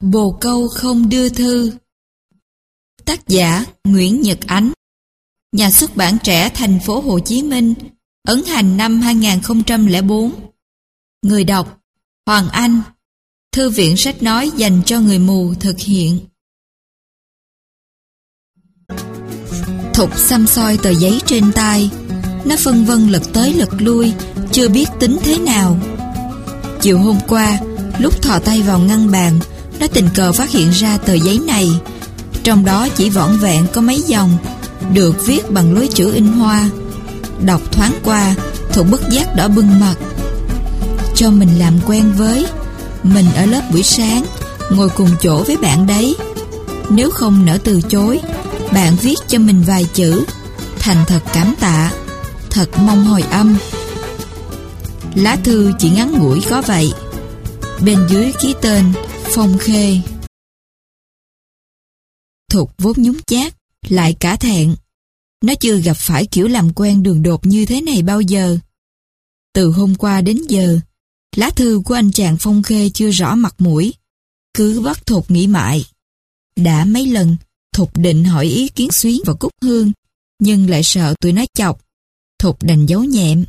Bồ câu không đưa thư. Tác giả Nguyễn Nhật Ánh. Nhà xuất bản trẻ thành phố Hồ Chí Minh, Ấn hành năm 2004 Người đọc, Hoàng Anh. Thư viện sách nói dành cho người mù thực hiện. Thục xăm soi tờ giấy trên tay, Nó phân vân lật tới lật lui, Chưa biết tính thế nào. Chiều hôm qua, Lúc thò tay vào ngăn bàn nó tình cờ phát hiện ra tờ giấy này. Trong đó chỉ vỏn vẹn có mấy dòng, Được viết bằng lối chữ in hoa. Đọc thoáng qua Thục bất giác đỏ bừng mặt. Cho mình làm quen với, Mình ở lớp buổi sáng, Ngồi cùng chỗ với bạn đấy. Nếu không nỡ từ chối, Bạn viết cho mình vài chữ, Thành thật cảm tạ, Thật mong hồi âm. Lá thư chỉ ngắn ngủi có vậy. Bên dưới ký tên Phong Khê. Thục vốn nhúng chát Lại cả thẹn. Nó chưa gặp phải kiểu làm quen đường đột như thế này bao giờ. Từ hôm qua đến giờ Lá thư của anh chàng Phong Khê chưa rõ mặt mũi. Cứ bắt Thục nghĩ mãi. Đã mấy lần Thục định hỏi ý kiến Xuyến và Cúc Hương Nhưng lại sợ tụi nó chọc. Thục đành giấu nhẹm.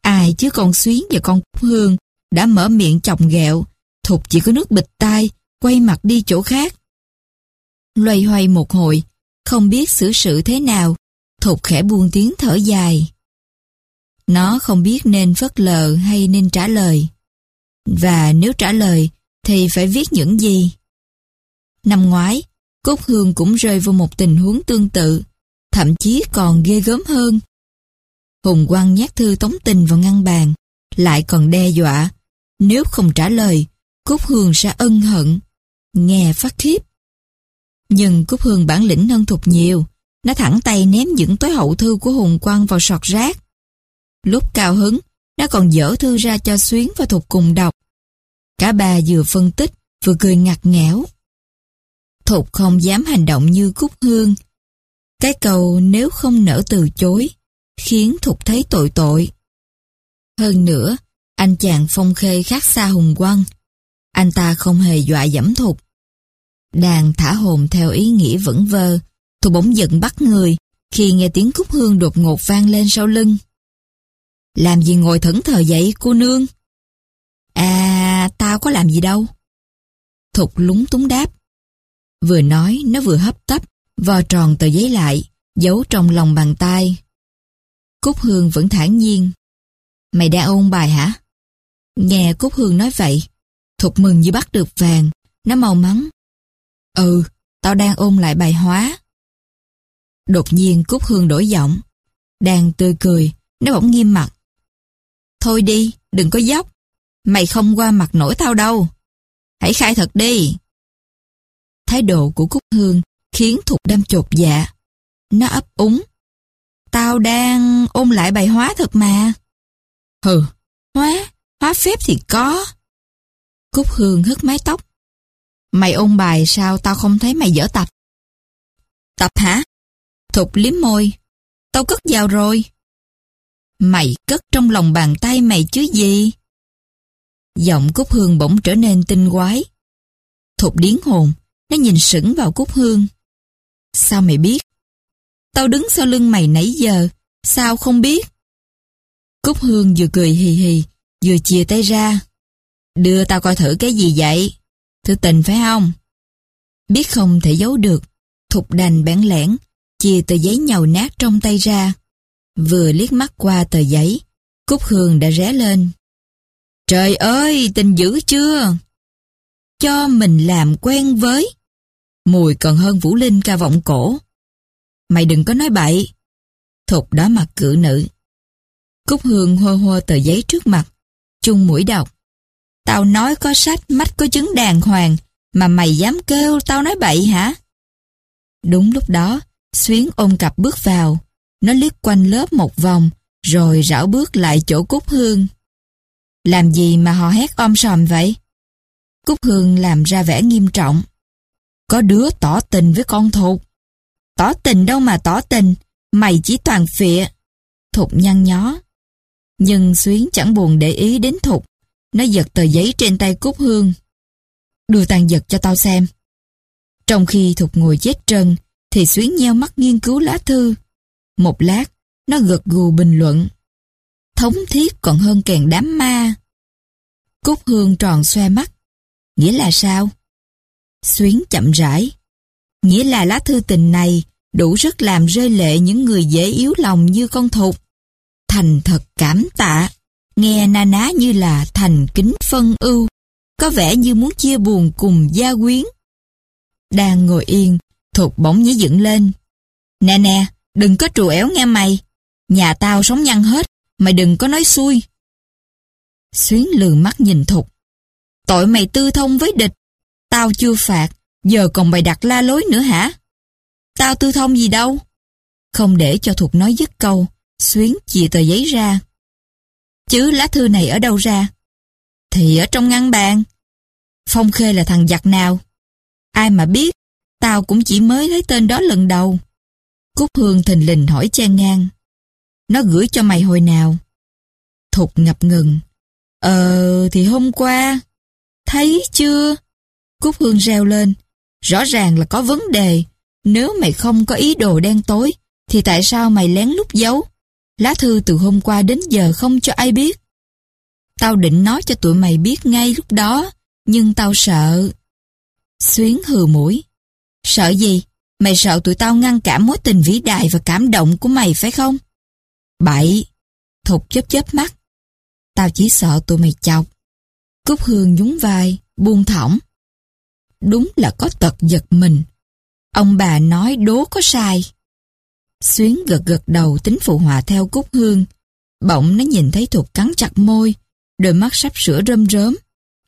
Ai chứ con Xuyến và con Cúc Hương đã mở miệng chọc ghẹo, Thục chỉ có nước bịch tai, quay mặt đi chỗ khác. Loay hoay một hồi, không biết xử sự thế nào, Thục khẽ buông tiếng thở dài. Nó không biết nên phớt lờ hay nên trả lời. Và nếu trả lời, thì phải viết những gì? Năm ngoái, Cúc Hương cũng rơi vào một tình huống tương tự, thậm chí còn ghê gớm hơn. Hùng Quang nhát thư tống tình vào ngăn bàn, lại còn đe dọa, nếu không trả lời, Cúc Hương sẽ ân hận. Nghe phát khiếp. Nhưng Cúc Hương bản lĩnh hơn Thục nhiều. Nó thẳng tay ném những tối hậu thư của Hùng Quang vào sọt rác. Lúc cao hứng, nó còn dở thư ra cho Xuyến và Thục cùng đọc. Cả ba vừa phân tích, vừa cười ngặt nghẽo. Thục không dám hành động như Cúc Hương. Cái cầu nếu không nỡ từ chối, khiến Thục thấy tội tội. Hơn nữa, anh chàng phong khê khác xa hùng quang. Anh ta không hề dọa dẫm thục. Đàn thả hồn theo ý nghĩa vững vơ, thục bỗng giận bắt người khi nghe tiếng cúc hương đột ngột vang lên sau lưng. Làm gì ngồi thẫn thờ vậy cô nương? À, tao có làm gì đâu. Thục lúng túng đáp. Vừa nói, nó vừa hấp tấp, vò tròn tờ giấy lại, giấu trong lòng bàn tay. Cúc Hương vẫn thản nhiên. Mày đã ôn bài hả? Nghe Cúc Hương nói vậy, Thục mừng như bắt được vàng, nó mau mắn. Ừ, tao đang ôn lại bài hóa. Đột nhiên Cúc Hương đổi giọng, đang tươi cười, nó bỗng nghiêm mặt. Thôi đi, đừng có dốc, mày không qua mặt nổi tao đâu. Hãy khai thật đi. Thái độ của Cúc Hương khiến Thục đâm chột dạ. Nó ấp úng. Tao đang ôn lại bài hóa thật mà. Hừ, hóa, Hóa phép thì có. Cúc Hương hất mái tóc. Mày ôn bài sao tao không thấy mày dở tập? Tập hả? Thục liếm môi. Tao cất vào rồi. Mày cất trong lòng bàn tay mày chứ gì? Giọng Cúc Hương bỗng trở nên tinh quái. Thục điến hồn, nó nhìn sững vào Cúc Hương. Sao mày biết? Tao đứng sau lưng mày nãy giờ, sao không biết? Cúc Hương vừa cười hì hì, vừa chia tay ra. Đưa tao coi thử cái gì vậy? Thư tình phải không? Biết không thể giấu được, thục đành bẽn lẽn, chia tờ giấy nhầu nát trong tay ra. Vừa liếc mắt qua tờ giấy, Cúc Hương đã ré lên. Trời ơi, tình dữ chưa? Cho mình làm quen với. Mùi còn hơn Vũ Linh ca vọng cổ. Mày đừng có nói bậy. Thục đó mặt cự nữ. Cúc Hương hô hô tờ giấy trước mặt chung mũi đọc. Tao nói có sách, mắt có chứng đàng hoàng, mà mày dám kêu tao nói bậy hả? Đúng lúc đó, Xuyến ôm cặp bước vào. Nó liếc quanh lớp một vòng, rồi rảo bước lại chỗ Cúc Hương. Làm gì mà họ hét om sòm vậy? Cúc Hương làm ra vẻ nghiêm trọng. Có đứa tỏ tình với con Thục. Tỏ tình đâu mà tỏ tình, mày chỉ toàn phịa. Thục nhăn nhó. Nhưng Xuyến chẳng buồn để ý đến Thục. Nó giật tờ giấy trên tay Cúc Hương. đưa tàn vật cho tao xem. Trong khi Thục ngồi chết trân, thì Xuyến nheo mắt nghiên cứu lá thư. Một lát, nó gật gù bình luận. Thống thiết còn hơn kèn đám ma. Cúc Hương tròn xoe mắt. Nghĩa là sao? Xuyến chậm rãi. Nghĩa là lá thư tình này đủ rất làm rơi lệ những người dễ yếu lòng như con thục. Thành thật cảm tạ, nghe na ná như là thành kính phân ưu, có vẻ như muốn chia buồn cùng gia quyến. Đang ngồi yên, thục bỗng nhí dựng lên. Nè nè, đừng có trù éo nghe mày. Nhà tao sống nhăn hết, mày đừng có nói xui. Xuyến lường mắt nhìn thục. Tội mày tư thông với địch. Tao chưa phạt, giờ còn bày đặt la lối nữa hả? Tao tư thông gì đâu. Không để cho Thục nói dứt câu, Xuyến chìa tờ giấy ra. Chứ lá thư này ở đâu ra? Thì ở trong ngăn bàn. Phong Khê là thằng giặc nào? Ai mà biết, tao cũng chỉ mới thấy tên đó lần đầu. Cúc Hương thình lình hỏi chen ngang. Nó gửi cho mày hồi nào? Thục ngập ngừng. Ờ, thì hôm qua. Thấy chưa? Cúc Hương reo lên. Rõ ràng là có vấn đề. Nếu mày không có ý đồ đen tối, thì tại sao mày lén lút giấu? Lá thư từ hôm qua đến giờ không cho ai biết. Tao định nói cho tụi mày biết ngay lúc đó, nhưng tao sợ. Xuyến hừ mũi. Sợ gì? Mày sợ tụi tao ngăn cản mối tình vĩ đại và cảm động của mày phải không? Bậy. Thục chớp chớp mắt. Tao chỉ sợ tụi mày chọc. Cúc Hương nhún vai, buông thõng. Đúng là có tật giật mình. Ông bà nói đố có sai. Xuyến gật gật đầu tính phụ họa theo Cúc Hương. Bỗng nó nhìn thấy Thục cắn chặt môi, đôi mắt sắp sửa rơm rớm.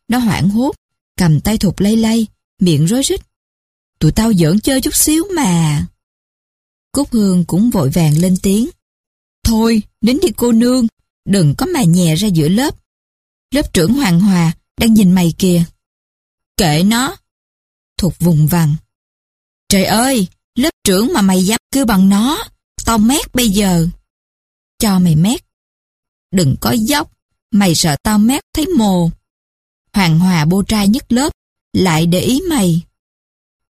Nó hoảng hốt, cầm tay Thục lay lay, miệng rối rít. Tụi tao giỡn chơi chút xíu mà. Cúc Hương cũng vội vàng lên tiếng. Thôi, đến đi cô nương, đừng có mà nhẹ ra giữa lớp. Lớp trưởng Hoàng Hòa đang nhìn mày kìa. Kệ nó. Thục vùng vằng. Trời ơi, lớp trưởng mà mày dám kêu bằng nó, tao mét bây giờ. Cho mày mét. Đừng có dốc, mày sợ tao mét thấy mồ. Hoàng Hòa bô trai nhất lớp, lại để ý mày.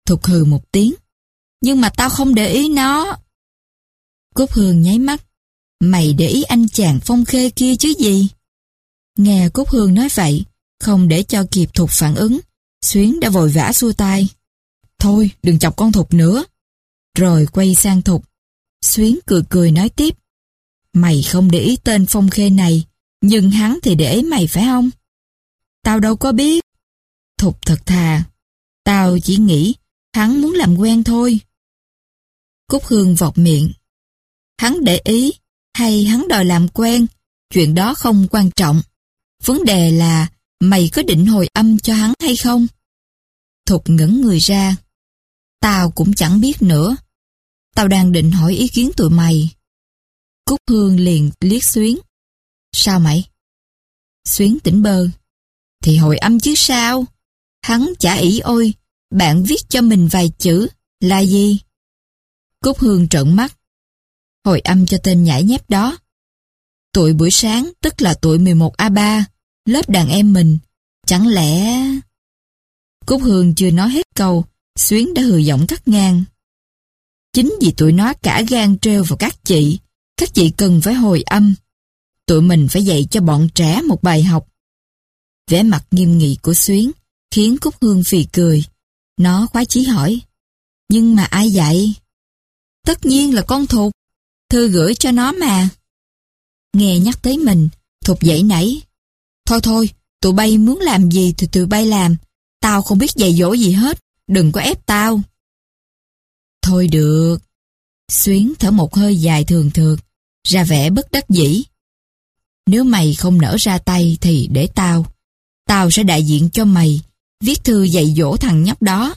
Thục hừ một tiếng. Nhưng mà tao không để ý nó. Cúc Hương nháy mắt. Mày để ý anh chàng phong khê kia chứ gì? Nghe Cúc Hương nói vậy, không để cho kịp Thục phản ứng, Xuyến đã vội vã xua tay. Thôi, đừng chọc con Thục nữa. Rồi quay sang Thục. Xuyến cười cười nói tiếp. Mày không để ý tên Phong Khê này, nhưng hắn thì để ý mày phải không? Tao đâu có biết. Thục thật thà. Tao chỉ nghĩ hắn muốn làm quen thôi. Cúc Hương vọt miệng. Hắn để ý hay hắn đòi làm quen, chuyện đó không quan trọng. Vấn đề là mày có định hồi âm cho hắn hay không? Thục ngẩn người ra. Tao cũng chẳng biết nữa. Tao đang định hỏi ý kiến tụi mày. Cúc Hương liền liếc Xuyến. Sao mày? Xuyến tỉnh bơ. Thì hồi âm chứ sao? Hắn chả ý ôi, bạn viết cho mình vài chữ, là gì? Cúc Hương trợn mắt. Hồi âm cho tên nhảy nhép đó. Tuổi buổi sáng, tức là tuổi 11A3, lớp đàn em mình. Chẳng lẽ... Cúc Hương chưa nói hết câu, Xuyến đã hừ giọng cắt ngang. Chính vì tụi nó cả gan treo vào các chị, các chị cần phải hồi âm. Tụi mình phải dạy cho bọn trẻ một bài học. Vẻ mặt nghiêm nghị của Xuyến khiến Cúc Hương phì cười. Nó khoái chí hỏi. Nhưng mà ai dạy? Tất nhiên là con Thục. Thư gửi cho nó mà. Nghe nhắc tới mình, Thục dậy nảy. Thôi thôi, tụi bay muốn làm gì thì tụi bay làm. Tao không biết dạy dỗ gì hết. Đừng có ép tao. Thôi được. Xuyến thở một hơi dài thường thường, ra vẻ bất đắc dĩ. Nếu mày không nở ra tay thì để tao. Tao sẽ đại diện cho mày, viết thư dạy dỗ thằng nhóc đó.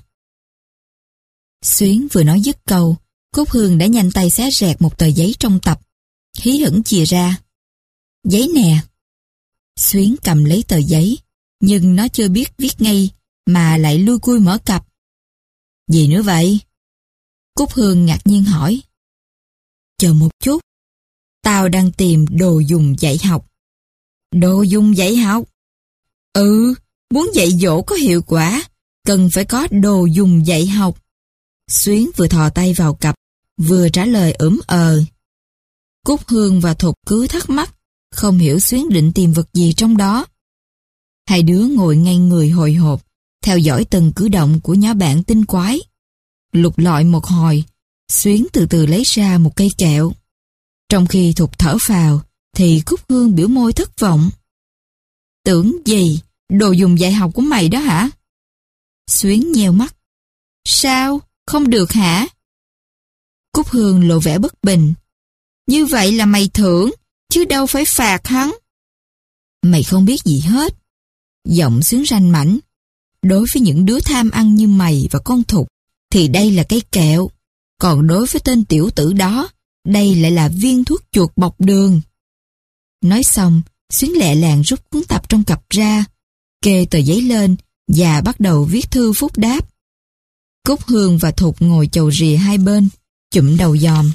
Xuyến vừa nói dứt câu, cúc Hương đã nhanh tay xé rẹt một tờ giấy trong tập. Hí hửng chìa ra. Giấy nè. Xuyến cầm lấy tờ giấy, nhưng nó chưa biết viết ngay, mà lại lui cui mở cặp. Gì nữa vậy? Cúc Hương ngạc nhiên hỏi. Chờ một chút. Tao đang tìm đồ dùng dạy học. Đồ dùng dạy học? Ừ, muốn dạy dỗ có hiệu quả cần phải có đồ dùng dạy học. Xuyến vừa thò tay vào cặp, vừa trả lời ửm ờ. Cúc Hương và Thục cứ thắc mắc, không hiểu Xuyến định tìm vật gì trong đó. Hai đứa ngồi ngay người hồi hộp, theo dõi từng cử động của nhỏ bạn tinh quái. Lục lọi một hồi, Xuyến từ từ lấy ra một cây kẹo. Trong khi Thục thở phào, thì Cúc Hương biểu môi thất vọng. Tưởng gì, đồ dùng dạy học của mày đó hả? Xuyến nheo mắt. Sao, không được hả? Cúc Hương lộ vẻ bất bình. Như vậy là mày thưởng, chứ đâu phải phạt hắn. Mày không biết gì hết. Giọng Xuyến ranh mảnh. Đối với những đứa tham ăn như mày và con thục, thì đây là cái kẹo. Còn đối với tên tiểu tử đó, đây lại là viên thuốc chuột bọc đường. Nói xong, Xuyến lẹ làng rút cuốn tập trong cặp ra, kê tờ giấy lên và bắt đầu viết thư phúc đáp. Cúc Hương và Thục ngồi chầu rìa hai bên, chụm đầu dòm.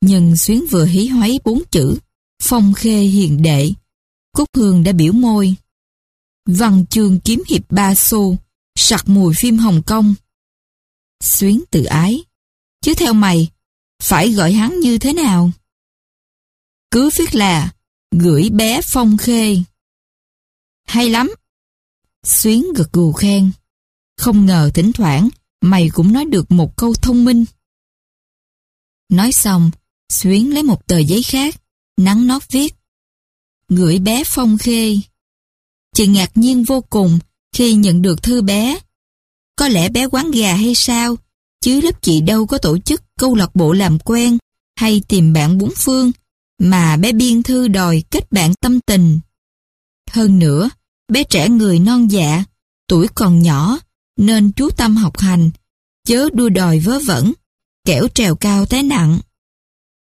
Nhưng Xuyến vừa hí hoáy bốn chữ, phong khê hiền đệ. Cúc Hương đã biểu môi. Văn chương kiếm hiệp ba xu, sặc mùi phim Hồng Kông. Xuyến tự ái. Chứ theo mày, phải gọi hắn như thế nào? Cứ viết là gửi bé Phong Khê. Hay lắm. Xuyến gật gù khen. Không ngờ thỉnh thoảng mày cũng nói được một câu thông minh. Nói xong, Xuyến lấy một tờ giấy khác, nắng nót viết. Gửi bé Phong Khê. Chị ngạc nhiên vô cùng khi nhận được thư bé. Có lẽ bé quán gà hay sao, chứ lớp chị đâu có tổ chức câu lạc bộ làm quen hay tìm bạn bốn phương, mà bé biên thư đòi kết bạn tâm tình. Hơn nữa, bé trẻ người non dạ, tuổi còn nhỏ, nên chú tâm học hành, chớ đua đòi vớ vẩn, kẻo trèo cao té nặng.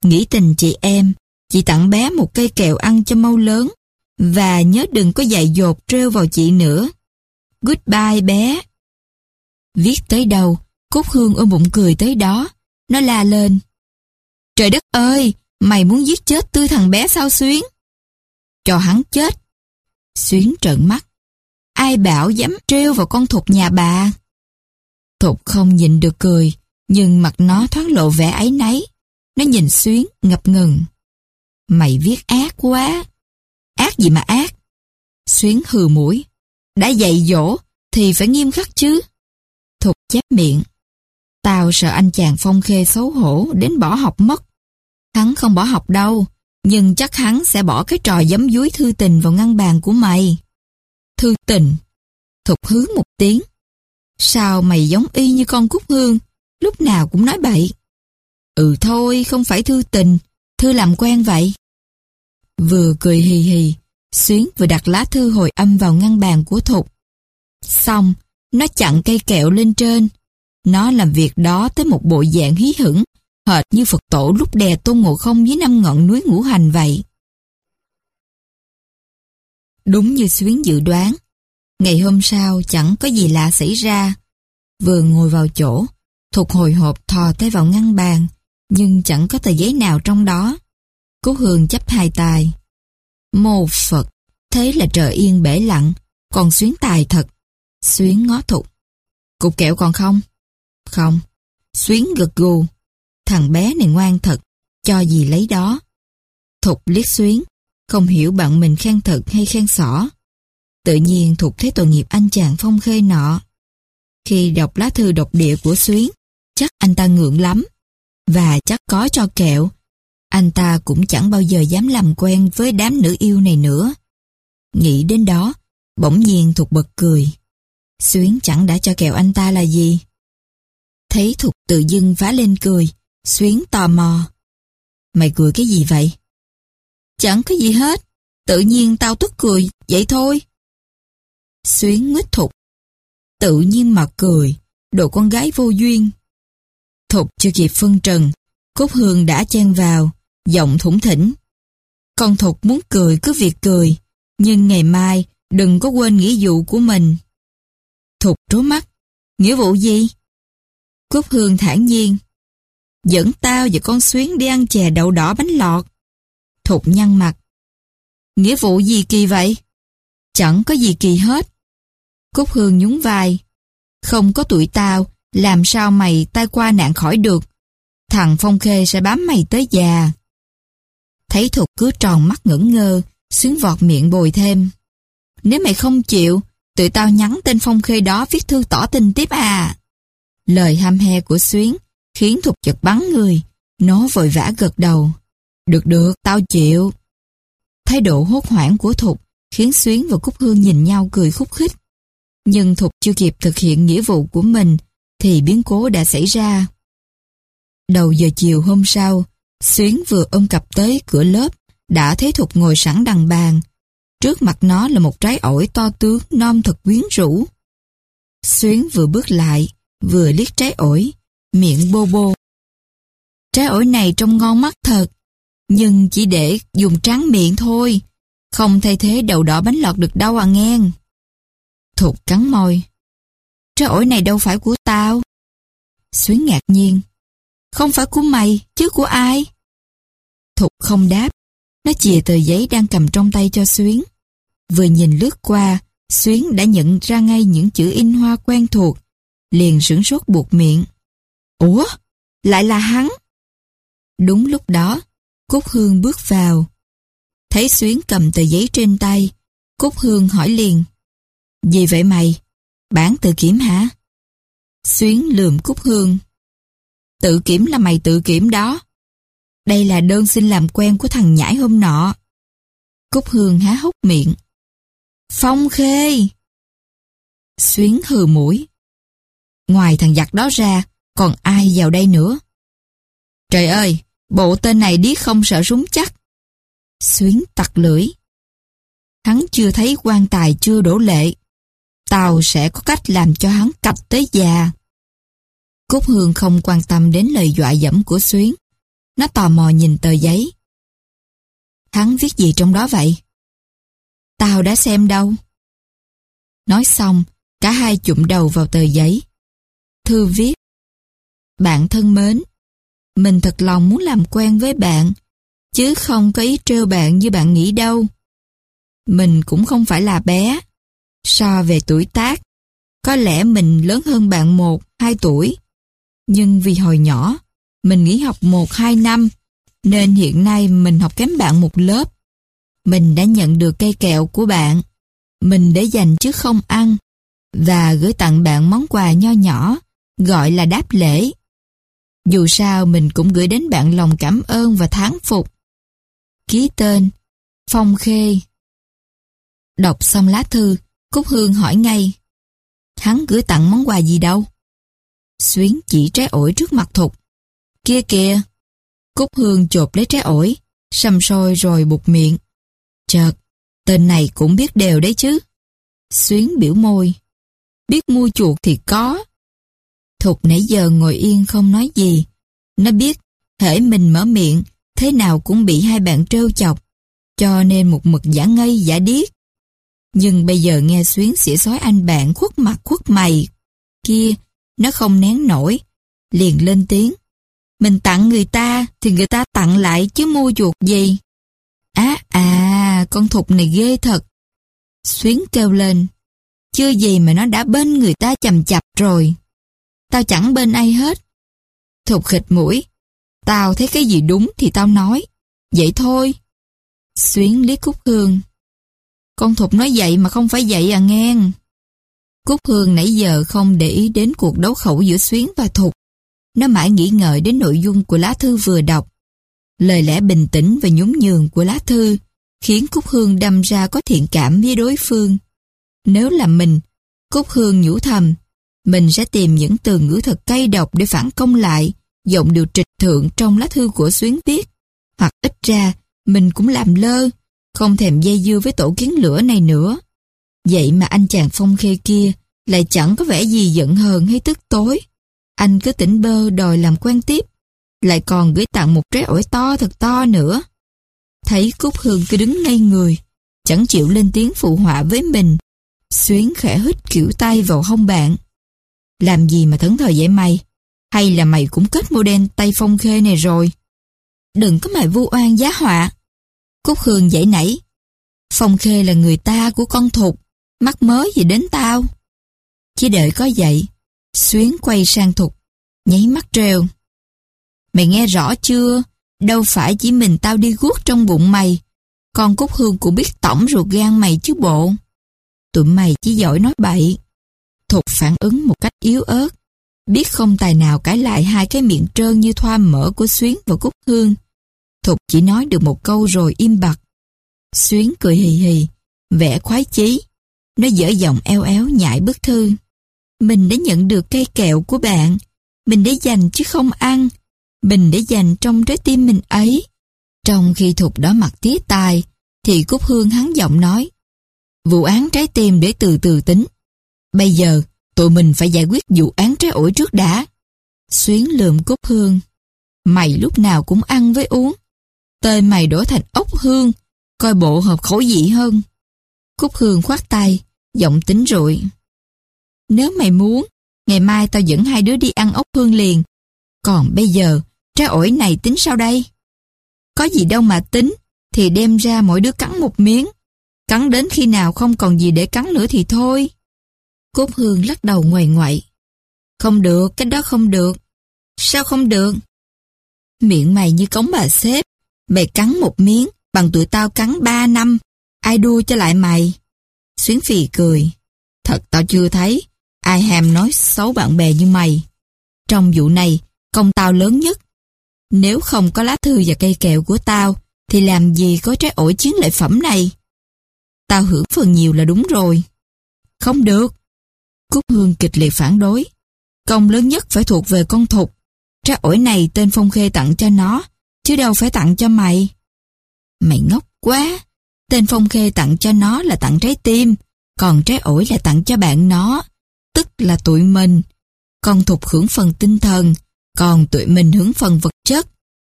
Nghĩ tình chị em, chị tặng bé một cây kẹo ăn cho mau lớn, và nhớ đừng có dạy dột trêu vào chị nữa. Goodbye bé. Viết tới đâu, Cúc Hương ôm bụng cười tới đó. Nó la lên. Trời đất ơi, mày muốn giết chết tươi thằng bé sao Xuyến? Cho hắn chết. Xuyến trợn mắt. Ai bảo dám trêu vào con thục nhà bà? Thục không nhịn được cười, nhưng mặt nó thoáng lộ vẻ ấy nấy. Nó nhìn Xuyến, ngập ngừng. Mày viết ác quá. Ác gì mà ác? Xuyến hừ mũi. Đã dạy dỗ, thì phải nghiêm khắc chứ. Thục chép miệng. Tao sợ anh chàng phong khê xấu hổ đến bỏ học mất. Hắn không bỏ học đâu, nhưng chắc hắn sẽ bỏ cái trò giấm dúi thư tình vào ngăn bàn của mày. Thư tình. Thục hứ một tiếng. Sao mày giống y như con cúc hương, lúc nào cũng nói bậy. Ừ thôi, không phải thư tình, thư làm quen vậy. Vừa cười hì hì, Xuyến vừa đặt lá thư hồi âm vào ngăn bàn của Thục. Xong, nó chặn cây kẹo lên trên. Nó làm việc đó tới một bộ dạng hí hửng, hệt như Phật tổ lúc đè tôn ngộ không dưới năm ngọn núi ngũ hành vậy. Đúng như Xuyến dự đoán, ngày hôm sau chẳng có gì lạ xảy ra. Vừa ngồi vào chỗ, Thục hồi hộp thò tay vào ngăn bàn, nhưng chẳng có tờ giấy nào trong đó. Cố Hương chấp hai tài, Mô Phật, thế là trời yên bể lặng, còn Xuyến tài thật. Xuyến ngó Thục. Cục kẹo còn không? Không. Xuyến gật gù. Thằng bé này ngoan thật, cho gì lấy đó. Thục liếc xuyến, không hiểu bạn mình khen thật hay khen xỏ. Tự nhiên Thục thấy tội nghiệp anh chàng phong khê nọ. Khi đọc lá thư độc địa của xuyến, chắc anh ta ngượng lắm. Và chắc có cho kẹo. Anh ta cũng chẳng bao giờ dám làm quen với đám nữ yêu này nữa. Nghĩ đến đó, bỗng nhiên Thục bật cười. Xuyến chẳng đã cho kẹo anh ta là gì. Thấy Thục tự dưng phá lên cười, Xuyến tò mò. Mày cười cái gì vậy? Chẳng có gì hết, tự nhiên tao tức cười, vậy thôi. Xuyến nguyết Thục. Tự nhiên mà cười, đồ con gái vô duyên. Thục chưa kịp phân trần, Cốt Hương đã chen vào, giọng thủng thỉnh. Con Thục muốn cười cứ việc cười, nhưng ngày mai đừng có quên nghĩa vụ của mình. Thục trố mắt, nghĩa vụ gì? Cúc Hương thản nhiên. Dẫn tao và con Xuyến đi ăn chè đậu đỏ bánh lọt. Thục nhăn mặt. Nghĩa vụ gì kỳ vậy? Chẳng có gì kỳ hết. Cúc Hương nhún vai. Không có tụi tao, làm sao mày tai qua nạn khỏi được. Thằng Phong Khê sẽ bám mày tới già. Thấy Thục cứ tròn mắt ngẩn ngơ, xuyến vọt miệng bồi thêm. Nếu mày không chịu, tụi tao nhắn tên Phong Khê đó viết thư tỏ tình tiếp à. Lời ham he của Xuyến khiến Thục giật bắn người. Nó vội vã gật đầu. Được được, tao chịu. Thái độ hốt hoảng của Thục khiến Xuyến và Cúc Hương nhìn nhau cười khúc khích. Nhưng Thục chưa kịp thực hiện nghĩa vụ của mình thì biến cố đã xảy ra. Đầu giờ chiều hôm sau, Xuyến vừa ôm cặp tới cửa lớp đã thấy Thục ngồi sẵn đằng bàn. Trước mặt nó là một trái ổi to tướng non thật quyến rũ. Xuyến vừa bước lại, vừa liếc trái ổi, miệng bô bô. Trái ổi này trông ngon mắt thật, nhưng chỉ để dùng tráng miệng thôi, không thay thế đầu đỏ bánh lọt được đâu à ngang. Thục cắn môi. Trái ổi này đâu phải của tao. Xuyến ngạc nhiên. Không phải của mày, chứ của ai? Thục không đáp. Nó chìa tờ giấy đang cầm trong tay cho Xuyến. Vừa nhìn lướt qua, Xuyến đã nhận ra ngay những chữ in hoa quen thuộc. Liền sửng sốt buộc miệng. Ủa? Lại là hắn? Đúng lúc đó, Cúc Hương bước vào. Thấy Xuyến cầm tờ giấy trên tay, Cúc Hương hỏi liền. Gì vậy mày? Bản tự kiểm hả? Xuyến lườm Cúc Hương. Tự kiểm là mày tự kiểm đó. Đây là đơn xin làm quen của thằng nhãi hôm nọ. Cúc Hương há hốc miệng. Phong khê! Xuyến hừ mũi. Ngoài thằng giặc đó ra, còn ai vào đây nữa? Trời ơi, bộ tên này điếc không sợ súng chắc. Xuyến tặc lưỡi. Hắn chưa thấy quan tài chưa đổ lệ. Tao sẽ có cách làm cho hắn cạch tới già. Cúc Hương không quan tâm đến lời dọa dẫm của Xuyến. Nó tò mò nhìn tờ giấy. Hắn viết gì trong đó vậy? Tao đã xem đâu. Nói xong, cả hai chụm đầu vào tờ giấy. Thư viết. Bạn thân mến, mình thật lòng muốn làm quen với bạn, chứ không có ý trêu bạn như bạn nghĩ đâu. Mình cũng không phải là bé. So về tuổi tác, có lẽ mình lớn hơn bạn một, hai tuổi. Nhưng vì hồi nhỏ, mình nghỉ học một hai năm, nên hiện nay mình học kém bạn một lớp. Mình đã nhận được cây kẹo của bạn. Mình để dành chứ không ăn. Và gửi tặng bạn món quà nho nhỏ, gọi là đáp lễ. Dù sao mình cũng gửi đến bạn lòng cảm ơn và tháng phục. Ký tên Phong Khê Đọc xong lá thư, Cúc Hương hỏi ngay. Hắn gửi tặng món quà gì đâu? Xuyến chỉ trái ổi trước mặt Thục. Kia kìa! Cúc Hương chộp lấy trái ổi, xăm sôi rồi bụt miệng. Chợt, tên này cũng biết đều đấy chứ. Xuyến biểu môi. Biết mua chuột thì có. Thục nãy giờ ngồi yên không nói gì. Nó biết, hễ mình mở miệng, thế nào cũng bị hai bạn trêu chọc. Cho nên một mực giả ngây giả điếc. Nhưng bây giờ nghe Xuyến xỉa xói anh bạn khuất mặt khuất mày. Kia, nó không nén nổi. Liền lên tiếng. Mình tặng người ta thì người ta tặng lại chứ mua chuột gì. Á à, con thục này ghê thật. Xuyến kêu lên. Chưa gì mà nó đã bên người ta chầm chập rồi. Tao chẳng bên ai hết. Thục khịch mũi. Tao thấy cái gì đúng thì tao nói. Vậy thôi. Xuyến liếc Cúc Hương. Con Thục nói vậy mà không phải vậy à ngang. Cúc Hương nãy giờ không để ý đến cuộc đấu khẩu giữa Xuyến và Thục. Nó mãi nghĩ ngợi đến nội dung của lá thư vừa đọc. Lời lẽ bình tĩnh và nhún nhường của lá thư khiến Cúc Hương đâm ra có thiện cảm với đối phương. Nếu là mình, Cúc Hương nhủ thầm, mình sẽ tìm những từ ngữ thật cay độc để phản công lại, giọng điều trịch thượng trong lá thư của Xuyến Tiết. Hoặc ít ra, mình cũng làm lơ, không thèm dây dưa với tổ kiến lửa này nữa. Vậy mà anh chàng phong khê kia lại chẳng có vẻ gì giận hờn hay tức tối. Anh cứ tỉnh bơ đòi làm quen tiếp, lại còn gửi tặng một trái ổi to thật to nữa. Thấy Cúc Hương cứ đứng ngay người, chẳng chịu lên tiếng phụ họa với mình. Xuyến khẽ hít kiểu tay vào hông bạn. Làm gì mà thẫn thờ vậy mày? Hay là mày cũng kết mô đen tay phong khê này rồi? Đừng có mày vu oan giá họa. Cúc Hương dậy nảy. Phong khê là người ta của con thục, mắc mới gì đến tao. Chỉ đợi có vậy, Xuyến quay sang Thục, nháy mắt treo. Mày nghe rõ chưa? Đâu phải chỉ mình tao đi guốc trong bụng mày. Con Cúc Hương cũng biết tổng ruột gan mày chứ bộ. Tụi mày chỉ giỏi nói bậy. Thục phản ứng một cách yếu ớt. Biết không tài nào cãi lại hai cái miệng trơn như thoa mỡ của Xuyến và Cúc Hương. Thục chỉ nói được một câu rồi im bặt. Xuyến cười hì hì, vẻ khoái chí. Nó dở giọng eo éo nhại bức thư. Mình đã nhận được cây kẹo của bạn. Mình để dành chứ không ăn. Mình để dành trong trái tim mình ấy. Trong khi Thục đó mặt tía tai, thì Cúc Hương hắn giọng nói. Vụ án trái tim để từ từ tính. Bây giờ, tụi mình phải giải quyết vụ án trái ổi trước đã. Xuyến lườm Cúc Hương. Mày lúc nào cũng ăn với uống. Tên mày đổi thành ốc hương, coi bộ hợp khẩu vị hơn. Cúc Hương khoát tay, giọng tính rụi. Nếu mày muốn, ngày mai tao dẫn hai đứa đi ăn ốc hương liền. Còn bây giờ, trái ổi này tính sao đây? Có gì đâu mà tính, thì đem ra mỗi đứa cắn một miếng. Cắn đến khi nào không còn gì để cắn nữa thì thôi. Cốt Hương lắc đầu ngoài ngoại. Không được, cái đó không được. Sao không được? Miệng mày như cống bà xếp. Mày cắn một miếng, bằng tụi tao cắn ba năm. Ai đua cho lại mày? Xuyến phì cười. Thật tao chưa thấy. Ai hàm nói xấu bạn bè như mày. Trong vụ này, công tao lớn nhất. Nếu không có lá thư và cây kẹo của tao, thì làm gì có trái ổi chiến lợi phẩm này? Tao hưởng phần nhiều là đúng rồi. Không được. Cúc Hương kịch liệt phản đối. Công lớn nhất phải thuộc về con thục. Trái ổi này tên Phong Khê tặng cho nó, chứ đâu phải tặng cho mày. Mày ngốc quá. Tên Phong Khê tặng cho nó là tặng trái tim, còn trái ổi là tặng cho bạn nó, tức là tụi mình. Con thục hưởng phần tinh thần, còn tụi mình hướng phần vật chất.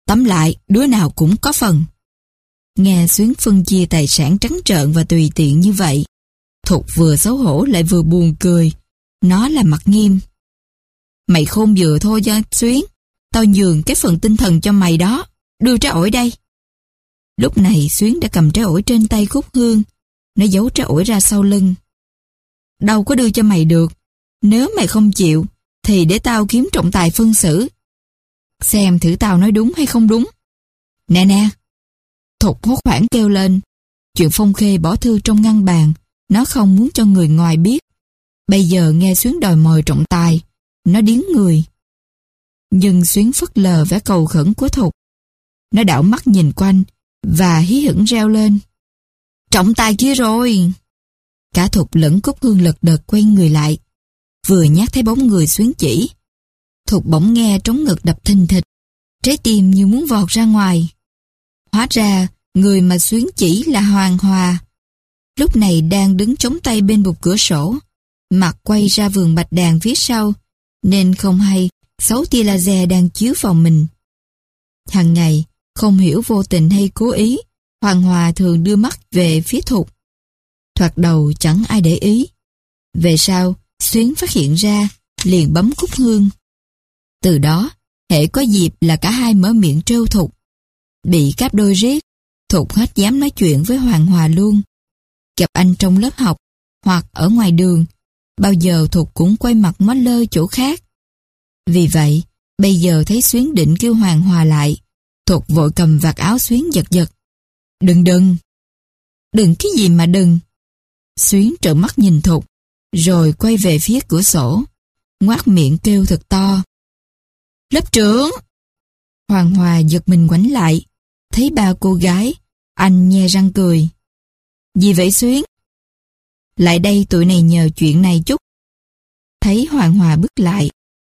Tóm lại, đứa nào cũng có phần. Nghe Xuyến phân chia tài sản trắng trợn và tùy tiện như vậy. Thục vừa xấu hổ lại vừa buồn cười. Nó là mặt nghiêm. Mày khôn vừa thôi cho Xuyến. Tao nhường cái phần tinh thần cho mày đó. Đưa trái ổi đây. Lúc này Xuyến đã cầm trái ổi trên tay Khúc Hương. Nó giấu trái ổi ra sau lưng. Đâu có đưa cho mày được. Nếu mày không chịu, thì để tao kiếm trọng tài phân xử. Xem thử tao nói đúng hay không đúng. Nè nè. Thục hốt hoảng kêu lên. Chuyện Phong Khê bỏ thư trong ngăn bàn. Nó không muốn cho người ngoài biết. Bây giờ nghe Xuyến đòi mời trọng tài. Nó điếng người. Nhưng Xuyến phất lờ vẻ cầu khẩn của Thục. Nó đảo mắt nhìn quanh và hí hửng reo lên. Trọng tài kia rồi! Cả Thục lẫn Cúc Hương lật đật quay người lại. Vừa nhát thấy bóng người xuyến chỉ. Thục bỗng nghe trống ngực đập thình thịch. Trái tim như muốn vọt ra ngoài. Hóa ra, người mà xuyến chỉ là Hoàng Hòa. Lúc này đang đứng chống tay bên bục cửa sổ. Mặt quay ra vườn bạch đàn phía sau. Nên không hay, sáu tia laser đang chiếu vào mình. Hằng ngày, không hiểu vô tình hay cố ý, Hoàng Hòa thường đưa mắt về phía Thục. Thoạt đầu chẳng ai để ý. Về sau, Xuyến phát hiện ra, liền bấm cúc hương. Từ đó, hệ có dịp là cả hai mở miệng trêu Thục. Bị cáp đôi riết, Thục hết dám nói chuyện với Hoàng Hòa luôn. Gặp anh trong lớp học, hoặc ở ngoài đường, bao giờ Thục cũng quay mặt ngó lơ chỗ khác. Vì vậy, bây giờ thấy Xuyến định kêu Hoàng Hòa lại, Thục vội cầm vạt áo Xuyến giật giật. Đừng đừng. Đừng cái gì mà đừng. Xuyến trợn mắt nhìn Thục, rồi quay về phía cửa sổ, ngoác miệng kêu thật to. Lớp trưởng! Hoàng Hòa giật mình quánh lại, thấy ba cô gái, anh nhe răng cười. Gì vậy Xuyến? Lại đây tụi này nhờ chuyện này chút. Thấy Hoàng Hòa bước lại,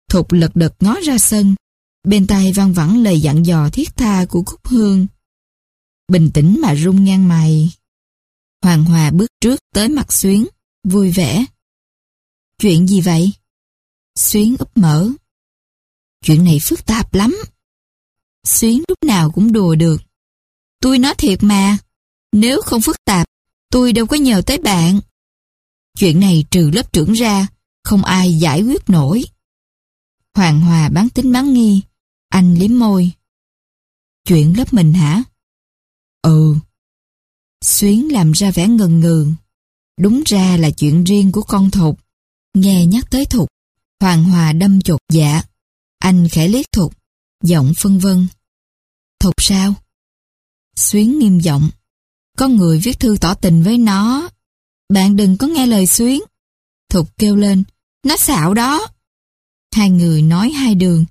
Thục lật đật ngó ra sân, bên tai vang vẳng lời dặn dò thiết tha của Cúc Hương. Bình tĩnh mà rung ngang mày. Hoàng Hòa bước trước tới mặt Xuyến, vui vẻ. Chuyện gì vậy? Xuyến úp mở. Chuyện này phức tạp lắm. Xuyến lúc nào cũng đùa được. Tôi nói thiệt mà, nếu không phức tạp, tôi đâu có nhờ tới bạn. Chuyện này trừ lớp trưởng ra, không ai giải quyết nổi. Hoàng Hòa bán tính bán nghi, anh liếm môi. Chuyện lớp mình hả? Ừ. Xuyến làm ra vẻ ngần ngừ. Đúng ra là chuyện riêng của con Thục. Nghe nhắc tới Thục, Hoàng Hòa đâm chột dạ. Anh khẽ liếc Thục, giọng phân vân. Thục sao? Xuyến nghiêm giọng. Có người viết thư tỏ tình với nó. Bạn đừng có nghe lời Xuyến. Thục kêu lên. Nó xạo đó. Hai người nói hai đường.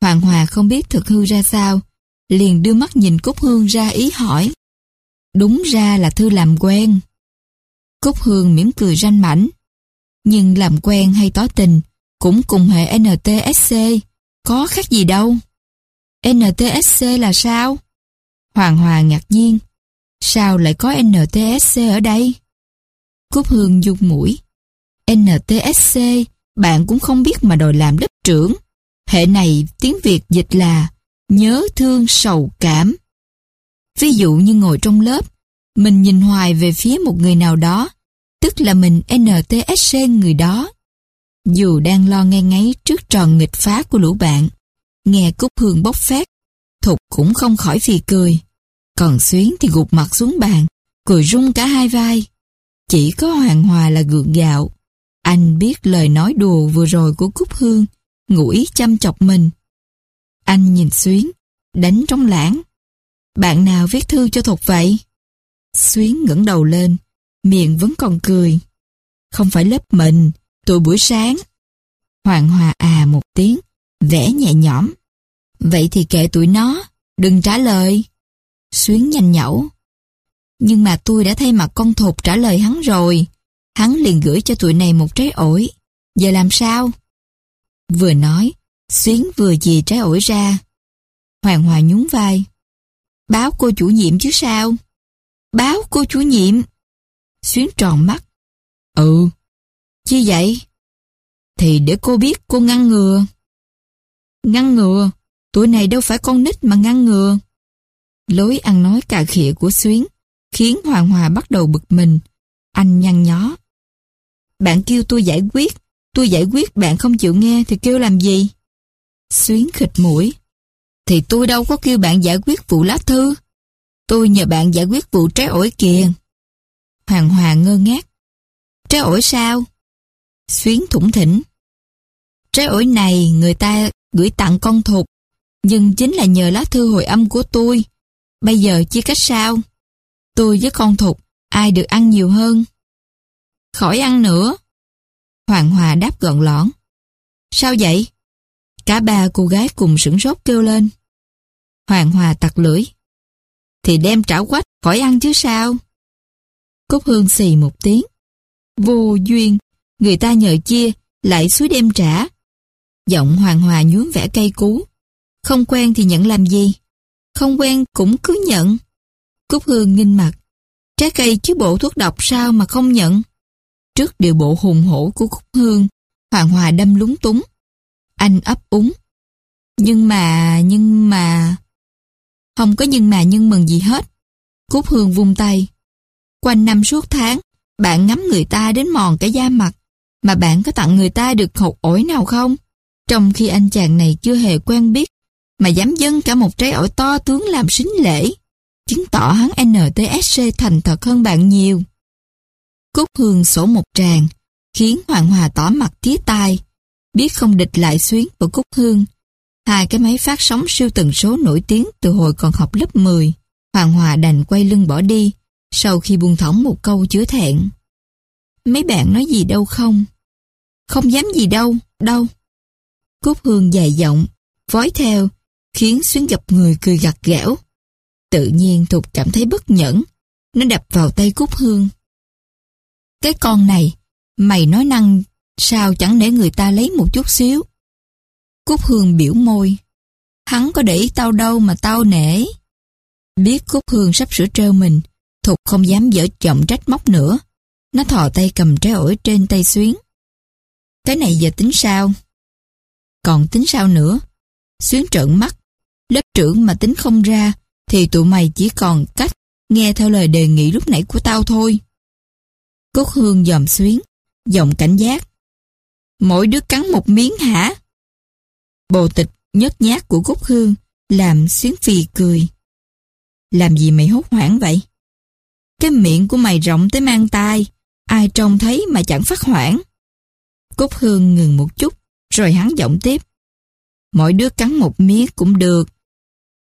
Hoàng Hòa không biết thực hư ra sao. Liền đưa mắt nhìn Cúc Hương ra ý hỏi. Đúng ra là thư làm quen. Cúc Hương mỉm cười ranh mảnh. Nhưng làm quen hay tỏ tình cũng cùng hệ NTSC, có khác gì đâu. NTSC là sao? Hoàng Hòa ngạc nhiên. Sao lại có NTSC ở đây? Cúc Hương dung mũi. NTSC, bạn cũng không biết mà đòi làm lớp trưởng. Hệ này tiếng Việt dịch là nhớ thương sầu cảm. Ví dụ như ngồi trong lớp, mình nhìn hoài về phía một người nào đó, tức là mình NTSC người đó. Dù đang lo ngay ngáy trước tròn nghịch phá của lũ bạn, nghe Cúc Hương bốc phét, Thục cũng không khỏi phì cười. Còn Xuyến thì gục mặt xuống bàn, cười rung cả hai vai. Chỉ có Hoàng Hòa là gượng gạo. Anh biết lời nói đùa vừa rồi của Cúc Hương, ngủ ý chăm chọc mình. Anh nhìn Xuyến, đánh trong lãng. Bạn nào viết thư cho Thục vậy? Xuyến ngẩng đầu lên, miệng vẫn còn cười. Không phải lớp mình, tụi buổi sáng. Hoàng Hòa à một tiếng, vẽ nhẹ nhõm. Vậy thì kệ tụi nó, đừng trả lời. Xuyến nhanh nhẩu. Nhưng mà tôi đã thay mặt con thục trả lời hắn rồi. Hắn liền gửi cho tụi này một trái ổi. Giờ làm sao? Vừa nói, Xuyến vừa dì trái ổi ra. Hoàng Hòa nhún vai. Báo cô chủ nhiệm chứ sao? Báo cô chủ nhiệm. Xuyến tròn mắt. Ừ. Chi vậy? Thì để cô biết cô ngăn ngừa. Ngăn ngừa? Tuổi này đâu phải con nít mà ngăn ngừa. Lối ăn nói cà khịa của Xuyến khiến Hoàng Hòa bắt đầu bực mình. Anh nhăn nhó. Bạn kêu tôi giải quyết, tôi giải quyết bạn không chịu nghe thì kêu làm gì? Xuyến khịt mũi. Thì tôi đâu có kêu bạn giải quyết vụ lá thư. Tôi nhờ bạn giải quyết vụ trái ổi kìa. Hoàng Hòa ngơ ngác. Trái ổi sao? Xuyến thủng thỉnh. Trái ổi này người ta gửi tặng con thục, nhưng chính là nhờ lá thư hồi âm của tôi. Bây giờ chia cách sao? Tôi với con thục, ai được ăn nhiều hơn? Khỏi ăn nữa. Hoàng Hòa đáp gọn lõn. Sao vậy? Cả ba cô gái cùng sửng sốt kêu lên. Hoàng Hòa tặc lưỡi. Thì đem trả quách khỏi ăn chứ sao? Cúc Hương xì một tiếng. Vô duyên, người ta nhờ chia, lại suối đem trả. Giọng Hoàng Hòa nhuốm vẻ cay cú. Không quen thì nhận làm gì? Không quen cũng cứ nhận. Cúc Hương nghinh mặt. Trái cây chứ bộ thuốc độc sao mà không nhận? Trước điều bộ hùng hổ của Cúc Hương, Hoàng Hòa đâm lúng túng. Anh ấp úng. Nhưng mà, nhưng mà... Không có nhưng mà nhưng mừng gì hết. Cúc Hương vung tay. Quanh năm suốt tháng, bạn ngắm người ta đến mòn cả da mặt, mà bạn có tặng người ta được hột ổi nào không? Trong khi anh chàng này chưa hề quen biết, mà dám dâng cả một trái ổi to tướng làm sính lễ, chứng tỏ hắn NTSC thành thật hơn bạn nhiều. Cúc Hương sổ một tràng, khiến Hoàng Hòa tỏ mặt tía tai, biết không địch lại xuyến của Cúc Hương. Hai cái máy phát sóng siêu tần số nổi tiếng từ hồi còn học lớp 10. Hoàng Hòa đành quay lưng bỏ đi, sau khi buông thõng một câu chứa thẹn. Mấy bạn nói gì đâu không? Không dám gì đâu, đâu. Cúc Hương dài giọng, vói theo, khiến Xuyến gặp người cười gặt gẽo. Tự nhiên Thục cảm thấy bất nhẫn, nó đập vào tay Cúc Hương. Cái con này, mày nói năng sao chẳng để người ta lấy một chút xíu. Cúc Hương biểu môi. Hắn có để ý tao đâu mà tao nể. Biết Cúc Hương sắp sửa trêu mình, Thục không dám dở chậm trách móc nữa. Nó thò tay cầm trái ổi trên tay xuyến. Cái này giờ tính sao? Còn tính sao nữa? Xuyến trợn mắt. Lớp trưởng mà tính không ra, thì tụi mày chỉ còn cách nghe theo lời đề nghị lúc nãy của tao thôi. Cốt hương dòm xuyến, giọng cảnh giác. Mỗi đứa cắn một miếng hả? Bồ tịch nhớt nhát của Cúc Hương làm xuyến phì cười. Làm gì mày hốt hoảng vậy? Cái miệng của mày rộng tới mang tai, ai trông thấy mà chẳng phát hoảng. Cúc Hương ngừng một chút, Rồi hắn giọng tiếp. Mỗi đứa cắn một miếng cũng được.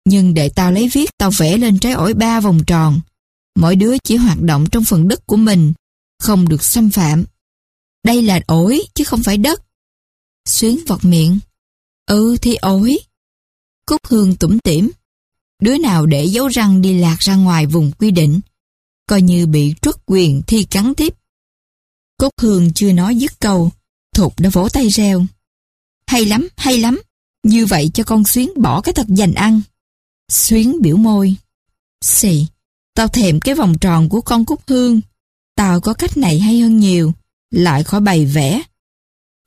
Nhưng để tao lấy viết tao vẽ lên trái ổi ba vòng tròn. Mỗi đứa chỉ hoạt động trong phần đất của mình, không được xâm phạm. Đây là ổi chứ không phải đất. Xuyến vọt miệng. Ừ thì ổi. Cúc Hương tủm tỉm. Đứa nào để dấu răng đi lạc ra ngoài vùng quy định, coi như bị truất quyền thi cắn tiếp. Cúc Hương chưa nói dứt câu, Thục đã vỗ tay reo. Hay lắm, hay lắm. Như vậy cho con Xuyến bỏ cái thật dành ăn. Xuyến biểu môi. Xì, tao thèm cái vòng tròn của con Cúc Hương. Tao có cách này hay hơn nhiều, lại khỏi bày vẽ.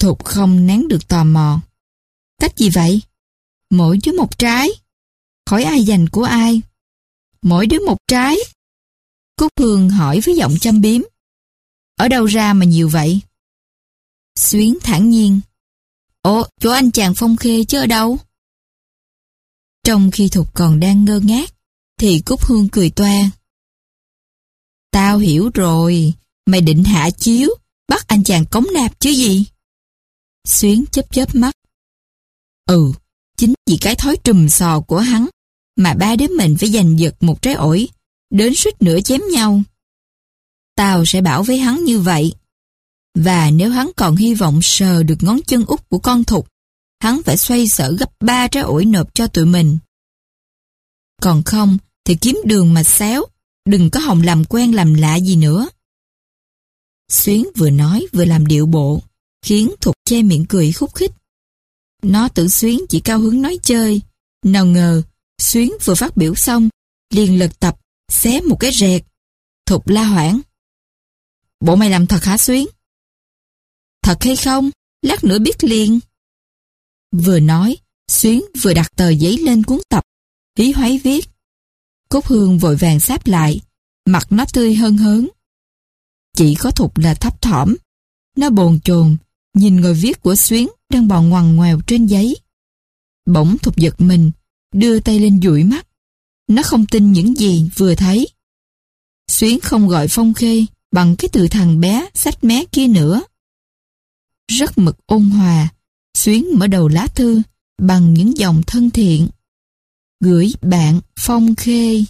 Thục không nén được tò mò. Cách gì vậy? Mỗi đứa một trái. Khỏi ai dành của ai. Mỗi đứa một trái. Cúc Hương hỏi với giọng chăm biếm. Ở đâu ra mà nhiều vậy? Xuyến thản nhiên. Ồ, chỗ anh chàng phong khê chứ ở đâu? Trong khi Thục còn đang ngơ ngác, thì Cúc Hương cười toa. Tao hiểu rồi, mày định hạ chiếu, bắt anh chàng cống nạp chứ gì? Xuyến chớp chớp mắt. Ừ, chính vì cái thói trùm sò của hắn, mà ba đứa mình phải giành giật một trái ổi, đến suýt nữa chém nhau. Tao sẽ bảo với hắn như vậy. Và nếu hắn còn hy vọng sờ được ngón chân út của con thục, hắn phải xoay sở gấp ba trái ổi nộp cho tụi mình. Còn không, thì kiếm đường mà xéo, đừng có hòng làm quen làm lạ gì nữa. Xuyến vừa nói vừa làm điệu bộ, khiến Thục che miệng cười khúc khích. Nó tự Xuyến chỉ cao hứng nói chơi, nào ngờ, Xuyến vừa phát biểu xong, liền lật tập, xé một cái rẹt. Thục la hoảng. Bộ mày làm thật hả Xuyến? Thật hay không? Lát nữa biết liền. Vừa nói, Xuyến vừa đặt tờ giấy lên cuốn tập, hí hoáy viết. Cúc Hương vội vàng sáp lại, mặt nó tươi hơn hớn. Chỉ có Thục là thấp thỏm. Nó bồn chồn, nhìn ngồi viết của Xuyến đang bò ngoằn ngoèo trên giấy. Bỗng Thục giật mình, đưa tay lên dụi mắt. Nó không tin những gì vừa thấy. Xuyến không gọi Phong Khê bằng cái từ thằng bé sách mé kia nữa. Rất mực ôn hòa, Xuyến mở đầu lá thư bằng những dòng thân thiện. Gửi bạn Phong Khê